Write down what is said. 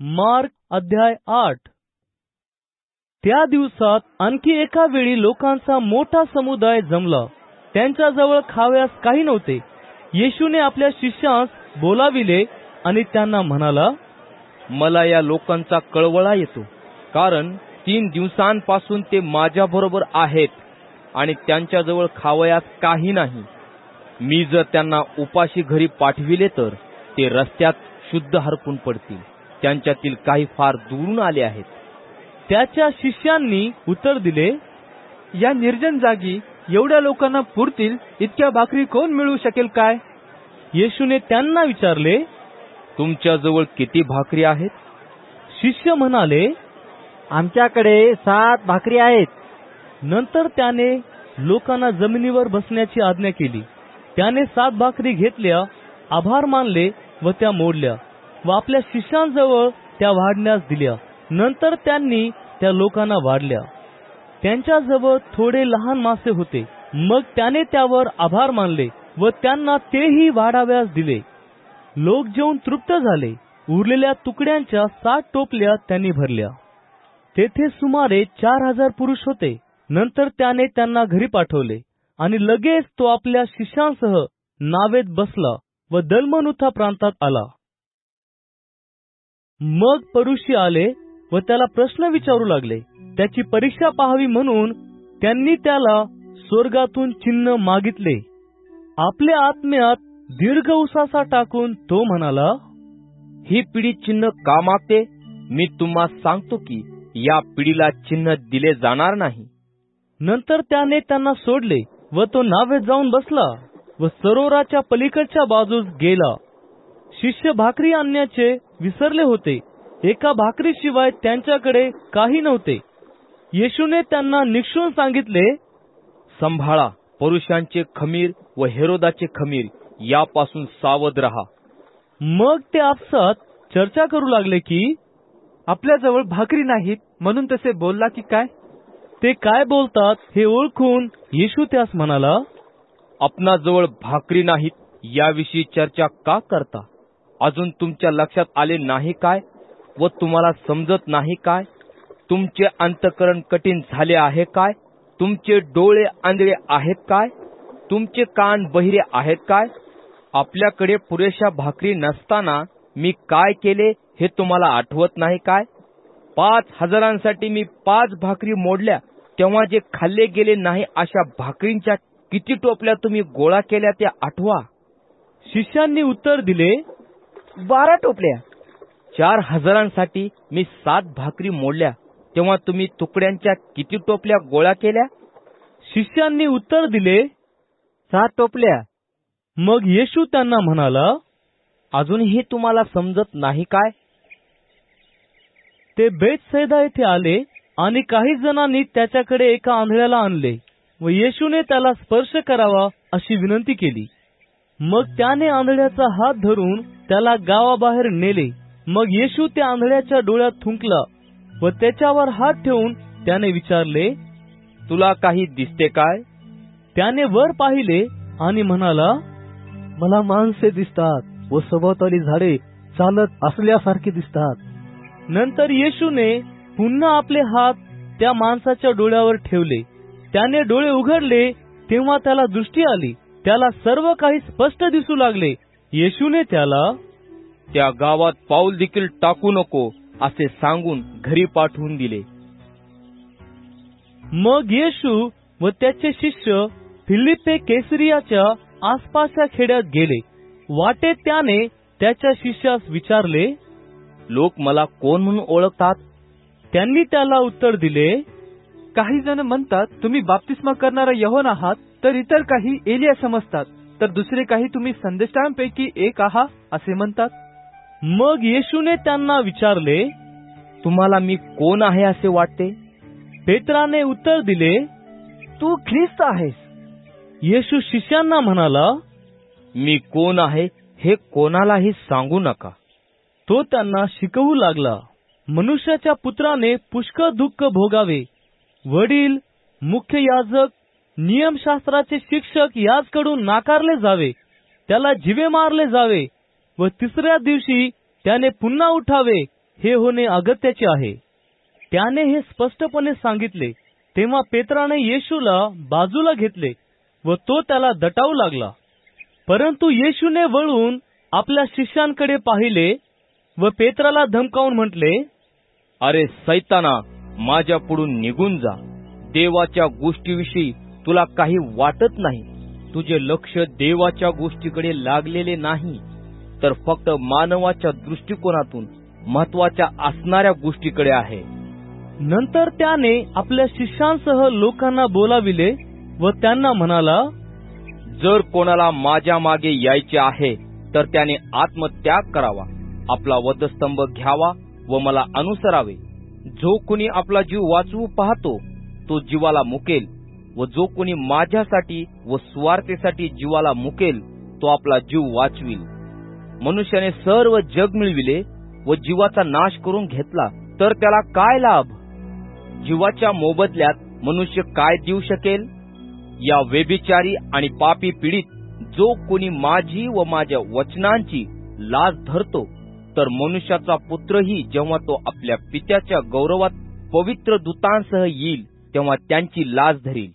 Mark अध्याय आठ. त्या दिवसात आणखी एका वेळी लोकांचा मोठा समुदाय जमला. त्यांच्याजवळ खाव्यास काही नव्हते. येशूने आपल्या शिष्यास बोलाविले आणि त्यांना म्हणाला मला या लोकांचा कळवळा येतो कारण तीन दिवसांपासून ते माझ्याबरोबर आहेत आणि त्यांच्याजवळ खावयास काही नाही. मी जर त्यांना उपाशी घरी पाठविले तर ते रस्त्यात शुद्ध हरकून पडतील. त्यांच्यातील काही फार दुरून आले आहेत. त्याच्या शिष्यांनी उत्तर दिले या निर्जन जागी एवढ्या लोकांना पुरतील इतक्या भाकरी कोण मिळू शकेल काय? येशूने त्यांना विचारले तुमच्याजवळ किती भाकरी आहेत? शिष्य म्हणाले आमच्याकडे सात भाकरी आहेत. नंतर त्याने लोकांना जमिनीवर बसण्याची आज्ञा केली. त्याने सात भाकरी घेतल्या आभार मानले व त्या मोडल्या. व आपल्या शिष्यांजवळ त्या वाढण्यास दिल्या. नंतर त्यांनी त्या लोकांना वाढल्या. त्यांच्याजवळ थोडे लहान मासे होते. मग त्याने त्यावर आभार मानले व त्यांना तेही वाढाव्यास दिले. लोक जेवून तृप्त झाले. उरलेल्या तुकड्यांच्या सात टोपल्या त्यांनी भरल्या. तेथे सुमारे चार हजार पुरुष होते. नंतर त्याने त्यांना घरी पाठवले आणि लगेच तो आपल्या शिष्यांसह नावेत बसला व दलमनुथा प्रांतात आला. मग परुषी आले व त्याला प्रश्न विचारू लागले. त्याची परीक्षा पाहावी म्हणून त्यांनी त्याला स्वर्गातून चिन्ह मागितले. आपल्या आत्म्यात दीर्घ उसासा टाकून तो म्हणाला ही पिढी चिन्ह का मागते मी तुम्हा सांगतो की या पिढीला चिन्ह दिले जाणार नाही. नंतर त्याने त्यांना सोडले व तो नावेत जाऊन बसला व सरोवराच्या पलीकडच्या बाजूस गेला. शिष्य भाकरी आणण्याचे विसरले होते. एका भाकरीशिवाय त्यांच्याकडे काही नव्हते. येशूने त्यांना निक्षून सांगितले संभाळा पुरुषांचे खमीर व हेरोदाचे खमीर यापासून सावध रहा. मग ते आपसात चर्चा करू लागले की आपल्याजवळ भाकरी नाहीत म्हणून तसे बोलला की काय? ते काय बोलतात हे ओळखून येशू त्यास म्हणाला आपणाजवळ भाकरी नाहीत याविषयी चर्चा का करता? अजून तुमच्या लक्षात आले नाही काय? व तुम्हाला समजत नाही काय? तुमचे अंतकरण कठीण झाले आहे काय? तुमचे डोळे आंधळे आहेत काय? तुमचे कान बहिरे आहेत काय? आपल्याकडे पुरेशा भाकरी नसताना मी काय केले हे तुम्हाला आठवत नाही काय? पाच हजारांसाठी मी पाच भाकरी मोडल्या तेव्हा जे खाल्ले गेले नाही अशा भाकरींच्या किती टोपल्या तुम्ही गोळा केल्या त्या आठवा. शिष्यांनी उत्तर दिले बारा टोपल्या. चार हजारांसाठी मी सात भाकरी मोडल्या. तेव्हा तुम्ही तुकड्यांच्या किती टोपल्या गोळा केल्या? शिष्यांनी उत्तर दिले सात टोपल्या. मग येशू त्यांना म्हणाला अजूनही तुम्हाला समजत नाही काय? ते बेतसैदा येथे आले आणि काही जणांनी त्याच्याकडे एका आंधळ्याला आणले व येशूने त्याला स्पर्श करावा अशी विनंती केली. मग त्याने आंधळ्याचा हात धरून त्याला गावाबाहेर नेले. मग येशू त्या आंधळ्याच्या डोळ्यात थुंकला व त्याच्यावर हात ठेवून त्याने विचारले तुला काही दिसते काय? त्याने वर पाहिले आणि म्हणाला मला माणसे दिसतात व सभोवताली झाडे चालत असल्यासारखे दिसतात. नंतर येशूने पुन्हा आपले हात त्या माणसाच्या डोळ्यावर ठेवले. त्याने डोळे उघडले तेव्हा त्याला दृष्टी आली. त्याला सर्व काही स्पष्ट दिसू लागले. येशूने त्याला त्या गावात पाऊल देखील टाकू नको असे सांगून घरी पाठवून दिले. मग येशू व त्याचे शिष्य फिलिप्पे केसरियाच्या आसपासच्या खेड्यात गेले. वाटेत त्याने त्याच्या शिष्यास विचारले लोक मला कोण म्हणून ओळखतात? त्यांनी त्याला उत्तर दिले काही जण म्हणतात तुम्ही बाप्तिस्मा करणारा यहोन आहात तर इतर काही एलिया समजतात. तर दुसरे काही तुम्ही संदेशांपैकी एक आहात असे म्हणतात. मग येशूने त्यांना विचारले तुम्हाला मी कोण आहे असे वाटते? पेत्राने उत्तर दिले तू ख्रिस्त आहेस. येशू शिष्यांना म्हणाला मी कोण आहे हे कोणालाही सांगू नका. तो त्यांना शिकवू लागला. मनुष्याच्या पुत्राने पुष्कळ दुःख भोगावे. वडील मुख्य याजक नियमशास्त्राचे शिक्षक याचकडून नाकारले जावे. त्याला जिवे मारले जावे व तिसऱ्या दिवशी त्याने पुन्हा उठावे हे होणे अगत्याचे आहे. त्याने हे स्पष्टपणे सांगितले. तेव्हा पेत्राने येशूला बाजूला घेतले व तो त्याला दटावू लागला. परंतु येशूने वळून आपल्या शिष्यांकडे पाहिले व पेत्राला धमकावून म्हटले अरे सैताना माझ्या पुढून निघून जा. देवाच्या गोष्टीविषयी तुला काही वाटत नाही. तुझे लक्ष देवाच्या गोष्टीकडे लागलेले नाही. तर फक्त मानवाच्या दृष्टिकोनातून महत्त्वाच्या असणाऱ्या गोष्टीकडे आहे. नंतर त्याने आपल्या शिष्यांसह लोकांना बोलाविले व त्यांना म्हणाला जर कोणाला माझ्या मागे यायचे आहे तर त्याने आत्मत्याग करावा आपला वधस्तंभ घ्यावा व मला अनुसरावे. जो कुणी आपला जीव वाचवू पाहतो तो जीवाला मुकेल. व जो कोणी माझ्यासाठी व स्वार्थेसाठी जीवाला मुकेल तो आपला जीव वाचविल. मनुष्याने सर्व जग मिळविले व जीवाचा नाश करून घेतला तर त्याला काय लाभ? जीवाच्या मोबदल्यात मनुष्य काय देऊ शकेल? या व्यभिचारी आणि पापी पीडित जो कोणी माझी व माझ्या वचनांची लाज धरतो तर मनुष्याचा पुत्रही जेव्हा तो आपल्या पित्याच्या गौरवात पवित्र दूतांसह येईल तेव्हा त्यांची लाज धरील.